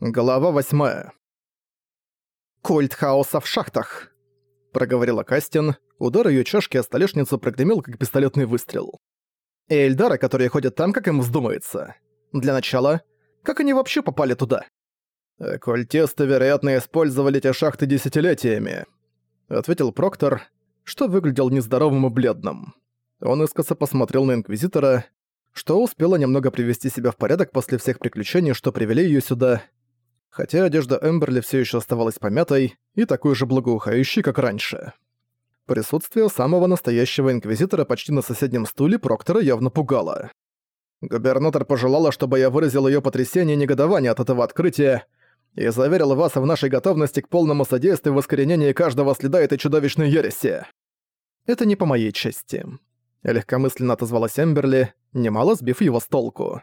Глава восьмая. «Культ хаоса в шахтах», — проговорила Кастин. Удар её чашки о столешницу прогремел, как пистолетный выстрел. «И Эльдары, которые ходят там, как им вздумается. Для начала, как они вообще попали туда?» «Культисты, вероятно, использовали эти шахты десятилетиями», — ответил Проктор, что выглядел нездоровым и бледным. Он искоса посмотрел на Инквизитора, что успела немного привести себя в порядок после всех приключений, что привели её сюда, хотя одежда Эмберли все еще оставалась помятой и такой же благоухающей, как раньше. Присутствие самого настоящего инквизитора почти на соседнем стуле Проктора явно пугало. Губернатор пожелала, чтобы я выразил ее потрясение и негодование от этого открытия и заверил вас в нашей готовности к полному содействию в искоренении каждого следа этой чудовищной ереси. Это не по моей части. Легкомысленно отозвалась Эмберли, немало сбив его с толку.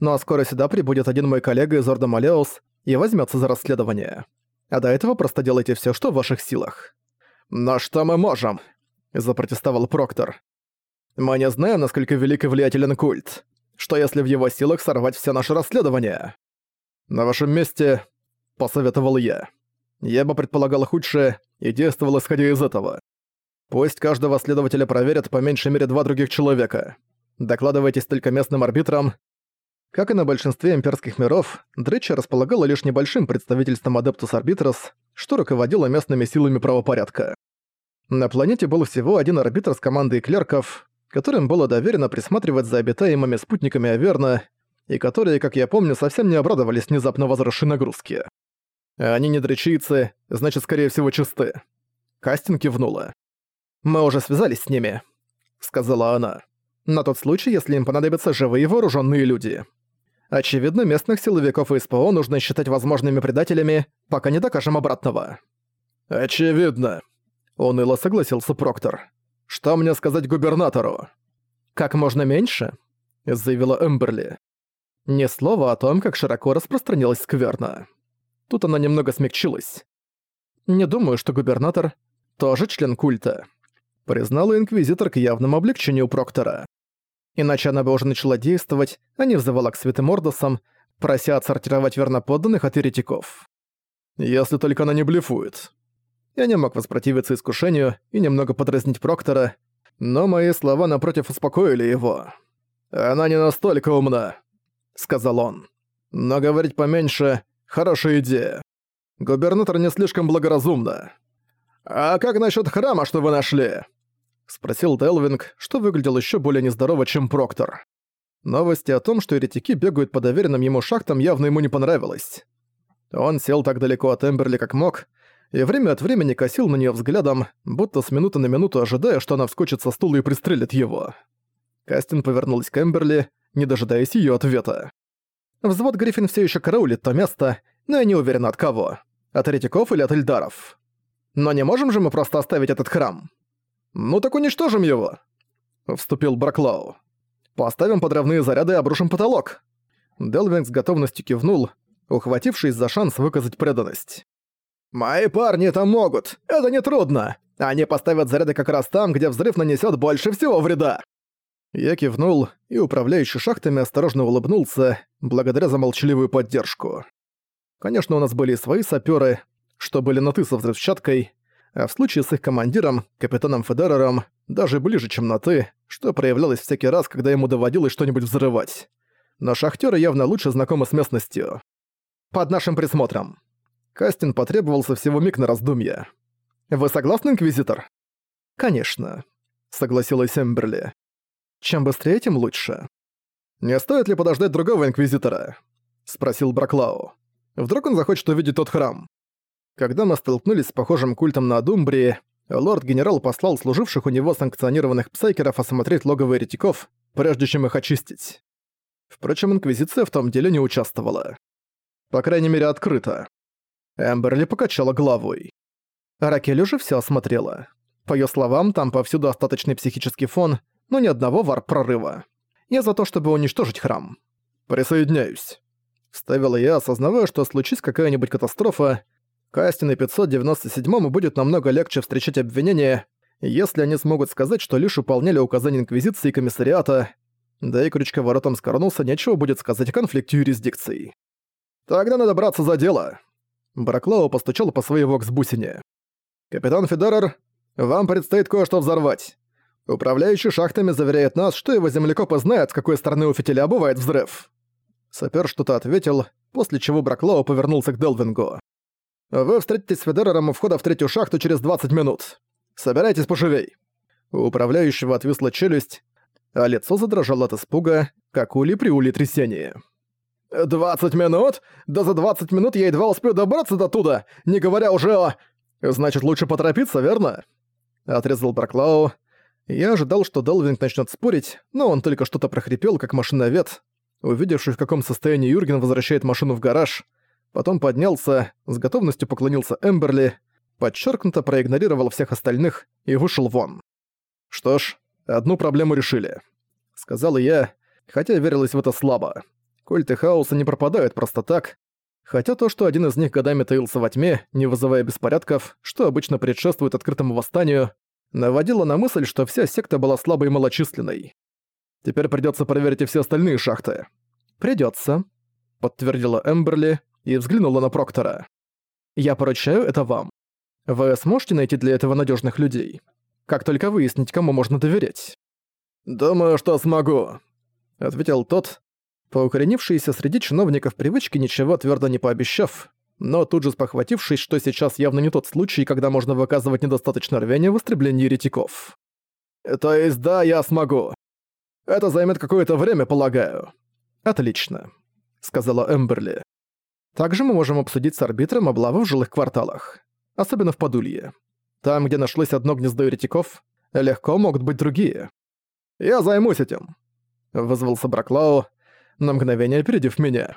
Но скоро сюда прибудет один мой коллега из Орда Малеус, и возьмется за расследование. А до этого просто делайте все, что в ваших силах. «Но что мы можем?» – запротестовал Проктор. «Мы не знаем, насколько велик и влиятелен культ. Что если в его силах сорвать все наши расследования?» «На вашем месте», – посоветовал я. Я бы предполагал худшее и действовал исходя из этого. Пусть каждого следователя проверят по меньшей мере два других человека. Докладывайтесь только местным арбитрам, как и на большинстве имперских миров, Дреча располагала лишь небольшим представительством Адептус Арбитрос, что руководило местными силами правопорядка. На планете был всего один арбитр с командой клерков, которым было доверено присматривать за обитаемыми спутниками Аверна, и которые, как я помню, совсем не обрадовались внезапно возросшей нагрузки. Они не дречицы, значит, скорее всего, чисты. Кастин кивнула. «Мы уже связались с ними», — сказала она. «На тот случай, если им понадобятся живые вооруженные люди». Очевидно, местных силовиков и СПО нужно считать возможными предателями, пока не докажем обратного. «Очевидно», — уныло согласился Проктор. «Что мне сказать губернатору?» «Как можно меньше?» — заявила Эмберли. Ни слова о том, как широко распространилась скверна. Тут она немного смягчилась. «Не думаю, что губернатор тоже член культа», — признала инквизитор к явному облегчению Проктора. Иначе она бы уже начала действовать, а не взывала к святым Ордосам, прося отсортировать верноподданных от еретиков. Если только она не блефует. Я не мог воспротивиться искушению и немного подразнить Проктора, но мои слова напротив успокоили его. «Она не настолько умна», — сказал он. «Но говорить поменьше — хорошая идея. Губернатор не слишком благоразумна. А как насчет храма, что вы нашли?» Спросил Делвинг, что выглядел еще более нездорово, чем Проктор. Новости о том, что еретики бегают по доверенным ему шахтам, явно ему не понравилось. Он сел так далеко от Эмберли, как мог, и время от времени косил на нее взглядом, будто с минуты на минуту ожидая, что она вскочит со стула и пристрелит его. Кастин повернулась к Эмберли, не дожидаясь ее ответа. Взвод Гриффин все еще караулит то место, но я не уверен от кого. От еретиков или от Эльдаров. Но не можем же мы просто оставить этот храм? «Ну так уничтожим его!» — вступил Браклау. «Поставим подрывные заряды и обрушим потолок!» Делвинг с готовностью кивнул, ухватившись за шанс выказать преданность. «Мои парни это могут! Это нетрудно! Они поставят заряды как раз там, где взрыв нанесет больше всего вреда!» Я кивнул, и управляющий шахтами осторожно улыбнулся, благодаря за молчаливую поддержку. Конечно, у нас были и свои саперы, что были на «ты» со взрывчаткой, а в случае с их командиром, капитаном Федерером, даже ближе, чем на «ты», что проявлялось всякий раз, когда ему доводилось что-нибудь взрывать. Но шахтеры явно лучше знакомы с местностью. «Под нашим присмотром». Кастин потребовался всего миг на раздумье. «Вы согласны, Инквизитор?» «Конечно», — согласилась Эмберли. «Чем быстрее, тем лучше». «Не стоит ли подождать другого Инквизитора?» — спросил Браклау. «Вдруг он захочет увидеть тот храм?» Когда мы столкнулись с похожим культом на Думбрии, лорд-генерал послал служивших у него санкционированных псайкеров осмотреть логово еретиков, прежде чем их очистить. Впрочем, Инквизиция в том деле не участвовала. По крайней мере, открыто. Эмберли покачала головой. Ракель уже все осмотрела. По ее словам, там повсюду остаточный психический фон, но ни одного варп-прорыва. Я за то, чтобы уничтожить храм. «Присоединяюсь», — вставила я, осознавая, что случись какая-нибудь катастрофа, Кастин и 597-му будет намного легче встречать обвинения, если они смогут сказать, что лишь выполняли указания Инквизиции и Комиссариата, да и крючковоротом с Корнуса нечего будет сказать о конфликте юрисдикций. Тогда надо браться за дело. Браклау постучал по своей вокс-бусине. «Капитан Федерер, вам предстоит кое-что взорвать. Управляющий шахтами заверяет нас, что его землекопы знают, с какой стороны у фитиля бывает взрыв». Сапер что-то ответил, после чего Браклау повернулся к Делвингу. «Вы встретитесь с Федерером у входа в третью шахту через 20 минут. Собирайтесь поживей». У управляющего отвисла челюсть, а лицо задрожало от испуга, как ули при уле трясении. «Двадцать минут? Да за двадцать минут я едва успею добраться до туда, не говоря уже о... Значит, лучше поторопиться, верно?» Отрезал Браклау. Я ожидал, что Делвинг начнет спорить, но он только что-то прохрипел, как машиновед. Увидевший, в каком состоянии Юрген возвращает машину в гараж, потом поднялся, с готовностью поклонился Эмберли, подчеркнуто проигнорировал всех остальных и вышел вон. «Что ж, одну проблему решили», — сказал я, хотя верилось в это слабо. Культы хаоса не пропадают просто так, хотя то, что один из них годами таился во тьме, не вызывая беспорядков, что обычно предшествует открытому восстанию, наводило на мысль, что вся секта была слабой и малочисленной. Теперь придётся проверить и все остальные шахты. «Придётся», — подтвердила Эмберли и взглянула на Проктора. «Я поручаю это вам. Вы сможете найти для этого надёжных людей? Как только выяснить, кому можно доверять?» «Думаю, что смогу», — ответил тот, по укоренившейся среди чиновников привычке ничего твердо не пообещав, но тут же спохватившись, что сейчас явно не тот случай, когда можно выказывать недостаточно рвения в истреблении еретиков. «То есть да, я смогу. Это займет какое-то время, полагаю». «Отлично», — сказала Эмберли. «Также мы можем обсудить с арбитром облавы в жилых кварталах, особенно в Подулье. Там, где нашлось одно гнездо еретиков, легко могут быть другие». «Я займусь этим», — вызвался Браклау, на мгновение опередив меня.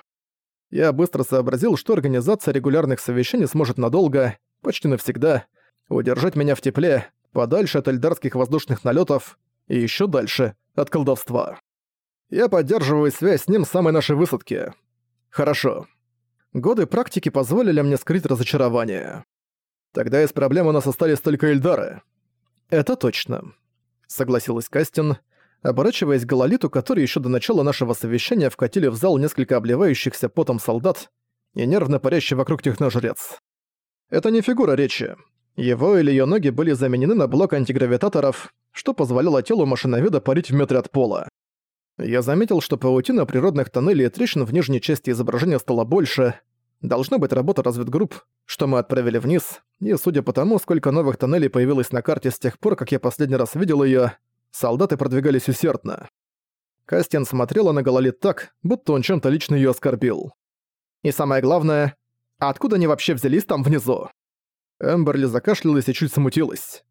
Я быстро сообразил, что организация регулярных совещаний сможет надолго, почти навсегда, удержать меня в тепле, подальше от эльдарских воздушных налетов и еще дальше от колдовства. Я поддерживаю связь с ним с самой нашей высадки. Хорошо. Годы практики позволили мне скрыть разочарование. Тогда из проблем у нас остались только Эльдары. Это точно. Согласилась Кастин, оборачиваясь к Гололиту, который еще до начала нашего совещания вкатили в зал несколько обливающихся потом солдат и нервно парящий вокруг техножрец. Это не фигура речи. Его или ее ноги были заменены на блок антигравитаторов, что позволяло телу машиноведа парить в метре от пола. Я заметил, что паутина природных тоннелей и трещин в нижней части изображения стала больше. Должна быть работа разведгрупп, что мы отправили вниз, и судя по тому, сколько новых тоннелей появилось на карте с тех пор, как я последний раз видел ее, солдаты продвигались усердно. Кастин смотрела на Гололит так, будто он чем-то лично её оскорбил. И самое главное, откуда они вообще взялись там внизу? Эмберли закашлялась и чуть смутилась.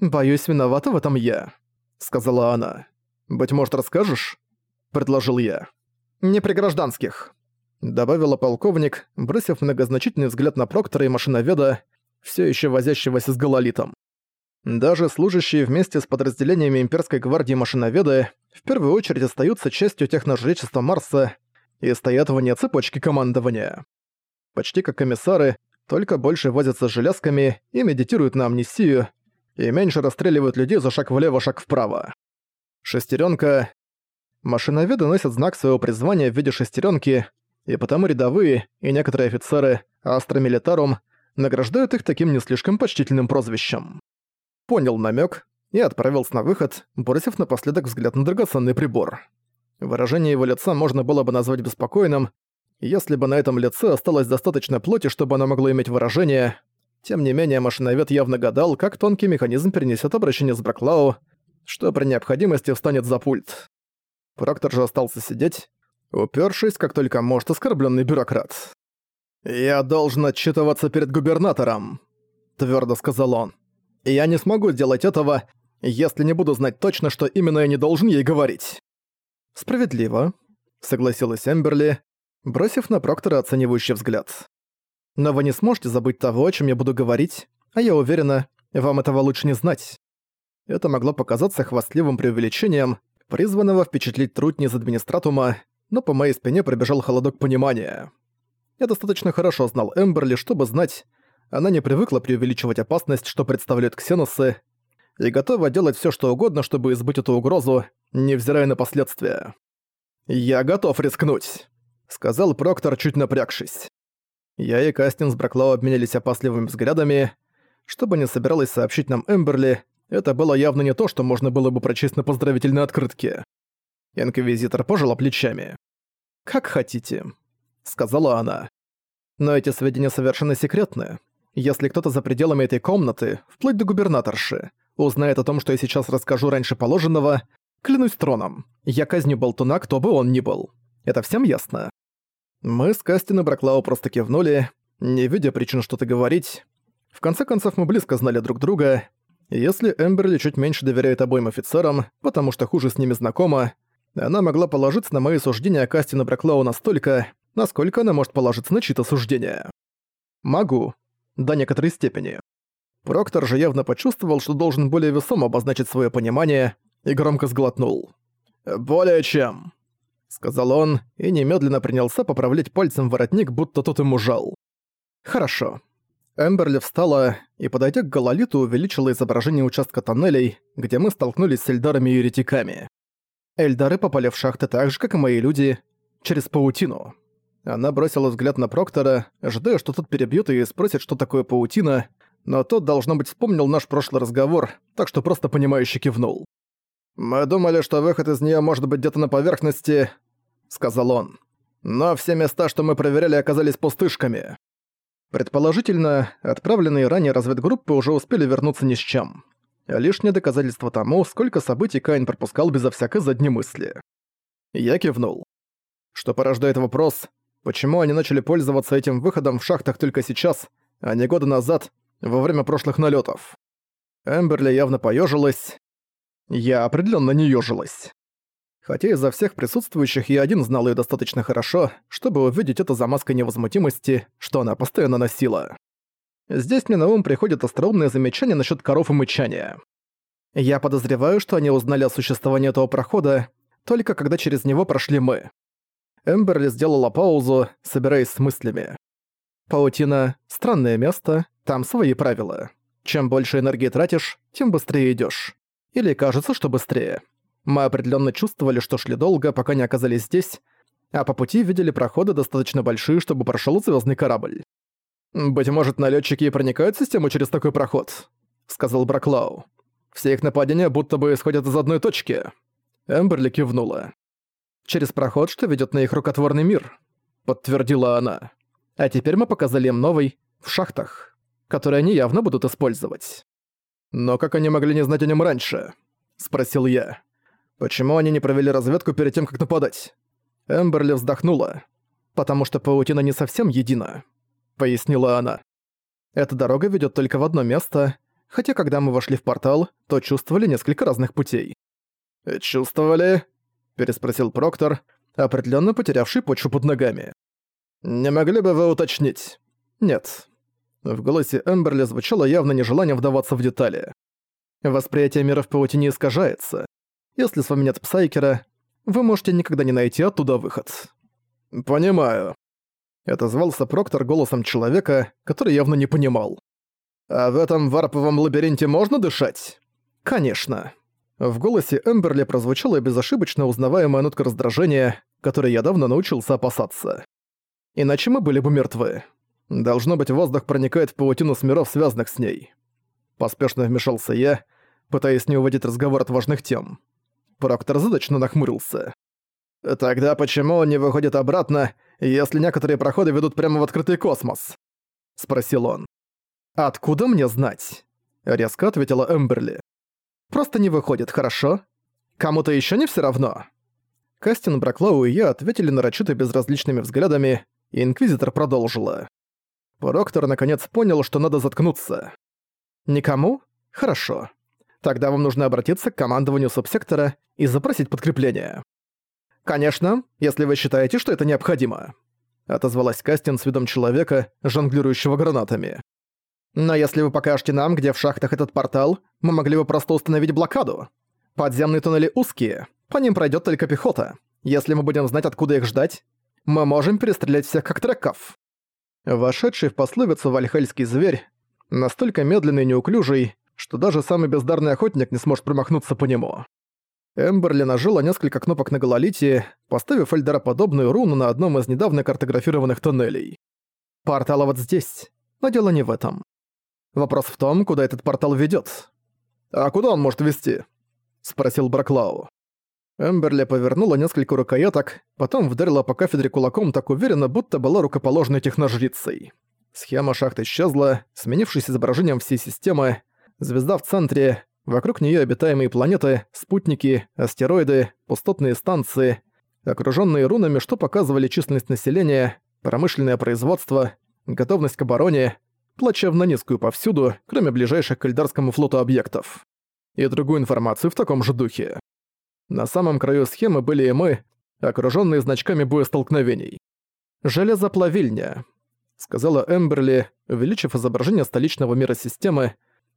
«Боюсь, виновата в этом я», — сказала она. «Быть может, расскажешь?» — предложил я. «Не при гражданских», — добавила полковник, бросив многозначительный взгляд на Проктора и машиноведа, всё ещё возящегося с Гололитом. Даже служащие вместе с подразделениями имперской гвардии машиноведы в первую очередь остаются частью техножречества Марса и стоят вне цепочки командования. Почти как комиссары, только больше возятся с железками и медитируют на амнистию, и меньше расстреливают людей за шаг влево, шаг вправо. Шестеренка. Машиноведы носят знак своего призвания в виде шестеренки, и потому рядовые и некоторые офицеры Астра Милитарум награждают их таким не слишком почтительным прозвищем понял намек и отправился на выход, бросив напоследок взгляд на драгоценный прибор. Выражение его лица можно было бы назвать беспокойным, если бы на этом лице осталось достаточно плоти, чтобы оно могло иметь выражение. Тем не менее, машиновед явно гадал, как тонкий механизм перенесет обращение с Браклау, что при необходимости встанет за пульт. Проктор же остался сидеть, упершись, как только может оскорбленный бюрократ. «Я должен отчитываться перед губернатором», — твердо сказал он я не смогу сделать этого, если не буду знать точно, что именно я не должен ей говорить». «Справедливо», — согласилась Эмберли, бросив на Проктора оценивающий взгляд. «Но вы не сможете забыть того, о чем я буду говорить, а я уверена, вам этого лучше не знать». Это могло показаться хвастливым преувеличением, призванного впечатлить трудни из администратума, но по моей спине пробежал холодок понимания. Я достаточно хорошо знал Эмберли, чтобы знать, она не привыкла преувеличивать опасность, что представляют ксеносы, и готова делать все, что угодно, чтобы избыть эту угрозу, невзирая на последствия. «Я готов рискнуть», — сказал Проктор, чуть напрягшись. Я и Кастин с Браклау обменялись опасливыми взглядами. Что бы ни собиралась сообщить нам Эмберли, это было явно не то, что можно было бы прочесть на поздравительной открытке. Инквизитор пожала плечами. «Как хотите», — сказала она. «Но эти сведения совершенно секретны. Если кто-то за пределами этой комнаты, вплоть до губернаторши, узнает о том, что я сейчас расскажу раньше положенного, клянусь троном, я казню болтуна, кто бы он ни был. Это всем ясно?» Мы с Кастин и Браклау просто кивнули, не видя причин что-то говорить. В конце концов, мы близко знали друг друга. Если Эмберли чуть меньше доверяет обоим офицерам, потому что хуже с ними знакома, она могла положиться на мои суждения о Кастин и Браклау настолько, насколько она может положиться на чьи-то суждения. Могу. До некоторой степени. Проктор же явно почувствовал, что должен более весомо обозначить свое понимание, и громко сглотнул. «Более чем», — сказал он, и немедленно принялся поправлять пальцем воротник, будто тот ему жал. «Хорошо». Эмберли встала и, подойдя к гололиту, увеличила изображение участка тоннелей, где мы столкнулись с эльдарами и еретиками. Эльдары попали в шахты так же, как и мои люди, через паутину. Она бросила взгляд на Проктора, ожидая, что тот перебьет и спросит, что такое паутина, но тот, должно быть, вспомнил наш прошлый разговор, так что просто понимающе кивнул. «Мы думали, что выход из нее может быть где-то на поверхности», — сказал он. «Но все места, что мы проверяли, оказались пустышками». Предположительно, отправленные ранее разведгруппы уже успели вернуться ни с чем. Лишнее доказательство тому, сколько событий Каин пропускал безо всякой задней мысли. Я кивнул. Что порождает вопрос, почему они начали пользоваться этим выходом в шахтах только сейчас, а не года назад, во время прошлых налетов. Эмберли явно поежилась. Я определенно не ёжилась. Хотя изо всех присутствующих я один знал ее достаточно хорошо, чтобы увидеть это за маской невозмутимости, что она постоянно носила. Здесь мне на ум приходит остроумное замечание насчет коров и мычания. Я подозреваю, что они узнали о существовании этого прохода только когда через него прошли мы. Эмберли сделала паузу, собираясь с мыслями. Паутина — странное место, там свои правила. Чем больше энергии тратишь, тем быстрее идешь. Или кажется, что быстрее. Мы определенно чувствовали, что шли долго, пока не оказались здесь, а по пути видели проходы достаточно большие, чтобы прошел звездный корабль. «Быть может, налетчики и проникают в систему через такой проход», — сказал Браклау. «Все их нападения будто бы исходят из одной точки». Эмберли кивнула. «Через проход, что ведет на их рукотворный мир», — подтвердила она. «А теперь мы показали им новый, в шахтах, который они явно будут использовать». «Но как они могли не знать о нем раньше?» — спросил я. «Почему они не провели разведку перед тем, как нападать?» Эмберли вздохнула. «Потому что паутина не совсем едина», — пояснила она. «Эта дорога ведет только в одно место, хотя когда мы вошли в портал, то чувствовали несколько разных путей». «Чувствовали?» — переспросил Проктор, определенно потерявший почву под ногами. «Не могли бы вы уточнить?» «Нет». В голосе Эмберли звучало явно нежелание вдаваться в детали. Восприятие мира в паутине искажается. Если с вами нет Псайкера, вы можете никогда не найти оттуда выход. «Понимаю». Это звался Проктор голосом человека, который явно не понимал. «А в этом варповом лабиринте можно дышать?» «Конечно». В голосе Эмберли прозвучала безошибочно узнаваемая нотка раздражения, которой я давно научился опасаться. Иначе мы были бы мертвы. Должно быть, воздух проникает в паутину с миров, связанных с ней. Поспешно вмешался я, пытаясь не уводить разговор от важных тем. Проктор задачно нахмурился. «Тогда почему он не выходит обратно, если некоторые проходы ведут прямо в открытый космос?» — спросил он. «Откуда мне знать?» — резко ответила Эмберли. «Просто не выходит, хорошо? Кому-то еще не все равно?» Кастин, Браклоу и я ответили нарочито безразличными взглядами, и Инквизитор продолжила. Проктор наконец понял, что надо заткнуться. «Никому? Хорошо. Тогда вам нужно обратиться к командованию субсектора и запросить подкрепление. «Конечно, если вы считаете, что это необходимо», — отозвалась Кастин с видом человека, жонглирующего гранатами. «Но если вы покажете нам, где в шахтах этот портал, мы могли бы просто установить блокаду. Подземные туннели узкие, по ним пройдет только пехота. Если мы будем знать, откуда их ждать, мы можем перестрелять всех как треков». Вошедший в пословицу вальхальский зверь, настолько медленный и неуклюжий, что даже самый бездарный охотник не сможет промахнуться по нему. Эмберли нажала несколько кнопок на гололите, поставив подобную руну на одном из недавно картографированных тоннелей. Портал вот здесь, но дело не в этом. Вопрос в том, куда этот портал ведет. «А куда он может вести?» — спросил Браклау. Эмберли повернула несколько рукояток, потом вдарила по кафедре кулаком так уверенно, будто была рукоположной техножрицей. Схема шахты исчезла, сменившись изображением всей системы. Звезда в центре, вокруг нее обитаемые планеты, спутники, астероиды, пустотные станции, окруженные рунами, что показывали численность населения, промышленное производство, готовность к обороне, плачевно низкую повсюду, кроме ближайших к Эльдарскому флоту объектов. И другую информацию в таком же духе. На самом краю схемы были и мы, окружённые значками боестолкновений. «Железоплавильня», — сказала Эмберли, увеличив изображение столичного мира системы,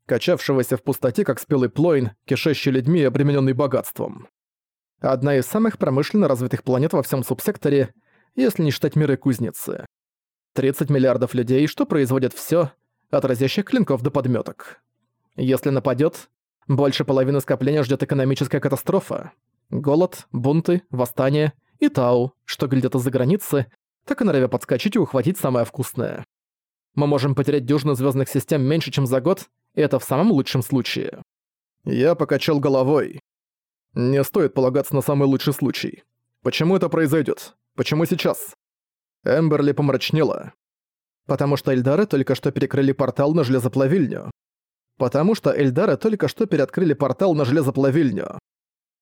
качавшегося в пустоте, как спелый плойн, кишащий людьми и обременённый богатством. Одна из самых промышленно развитых планет во всем субсекторе, если не считать миры кузницы. 30 миллиардов людей, что производят всё, от разящих клинков до подмёток. Если нападёт, больше половины скопления ждет экономическая катастрофа. Голод, бунты, восстания и Тау, что где-то за границы, так и норовя подскочить и ухватить самое вкусное. Мы можем потерять дюжину звездных систем меньше, чем за год, это в самом лучшем случае. Я покачал головой. Не стоит полагаться на самый лучший случай. Почему это произойдет? Почему сейчас? Эмберли помрачнела. Потому что Эльдары только что перекрыли портал на железоплавильню потому что Эльдары только что переоткрыли портал на железоплавильню.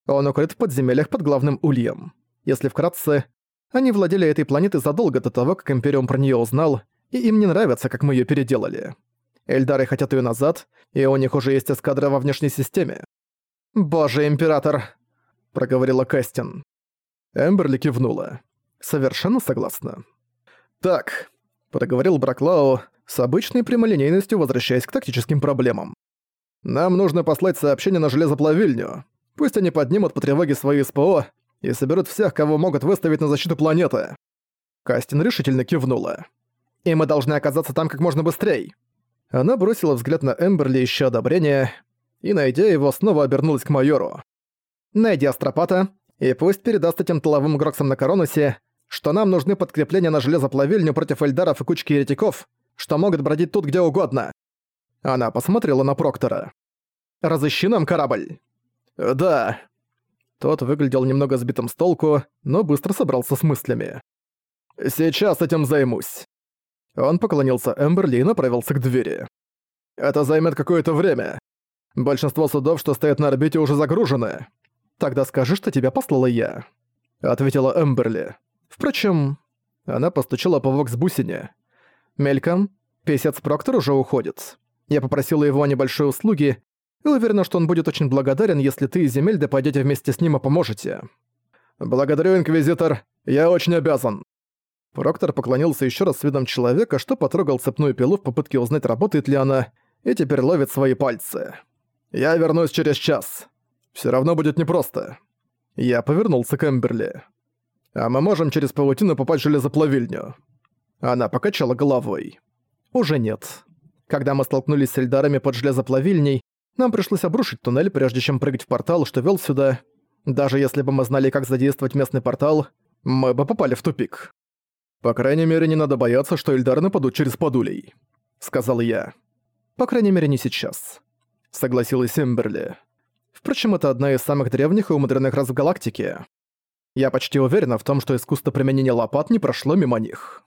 Он укрыт в подземельях под главным ульем. Если вкратце, они владели этой планетой задолго до того, как Империум про нее узнал, и им не нравится, как мы ее переделали. Эльдары хотят ее назад, и у них уже есть эскадра во внешней системе. «Боже, Император!» — проговорила Кастин. Эмберли кивнула. «Совершенно согласна». «Так», — проговорил Браклау, с обычной прямолинейностью возвращаясь к тактическим проблемам. «Нам нужно послать сообщение на железоплавильню. Пусть они поднимут по тревоге свои СПО и соберут всех, кого могут выставить на защиту планеты». Кастин решительно кивнула. «И мы должны оказаться там как можно быстрее». Она бросила взгляд на Эмберли ища одобрения, и, найдя его, снова обернулась к майору. «Найди Астропата, и пусть передаст этим тыловым Гроксам на Коронусе, что нам нужны подкрепления на железоплавильню против эльдаров и кучки еретиков, что могут бродить тут где угодно». Она посмотрела на Проктора. «Разыщи нам корабль». «Да». Тот выглядел немного сбитым с толку, но быстро собрался с мыслями. «Сейчас этим займусь». Он поклонился Эмберли и направился к двери. «Это займет какое-то время. Большинство судов, что стоят на орбите, уже загружены. Тогда скажи, что тебя послала я», — ответила Эмберли. «Впрочем...» Она постучала по вокс-бусине. Мельком, песец Проктор уже уходит. Я попросила его о небольшой услуге и уверена, что он будет очень благодарен, если ты и Земельда пойдете вместе с ним и поможете. Благодарю, Инквизитор, я очень обязан. Проктор поклонился еще раз с видом человека, что потрогал цепную пилу в попытке узнать, работает ли она, и теперь ловит свои пальцы. «Я вернусь через час. Все равно будет непросто». Я повернулся к Эмберли. «А мы можем через паутину попасть в железоплавильню. Она покачала головой. «Уже нет. Когда мы столкнулись с эльдарами под железоплавильней, нам пришлось обрушить туннель, прежде чем прыгать в портал, что вел сюда. Даже если бы мы знали, как задействовать местный портал, мы бы попали в тупик. По крайней мере, не надо бояться, что эльдары нападут через подулей», — сказал я. «По крайней мере, не сейчас», — согласилась Эмберли. Впрочем, это одна из самых древних и умудренных раз в галактике. Я почти уверена в том, что искусство применения лопат не прошло мимо них.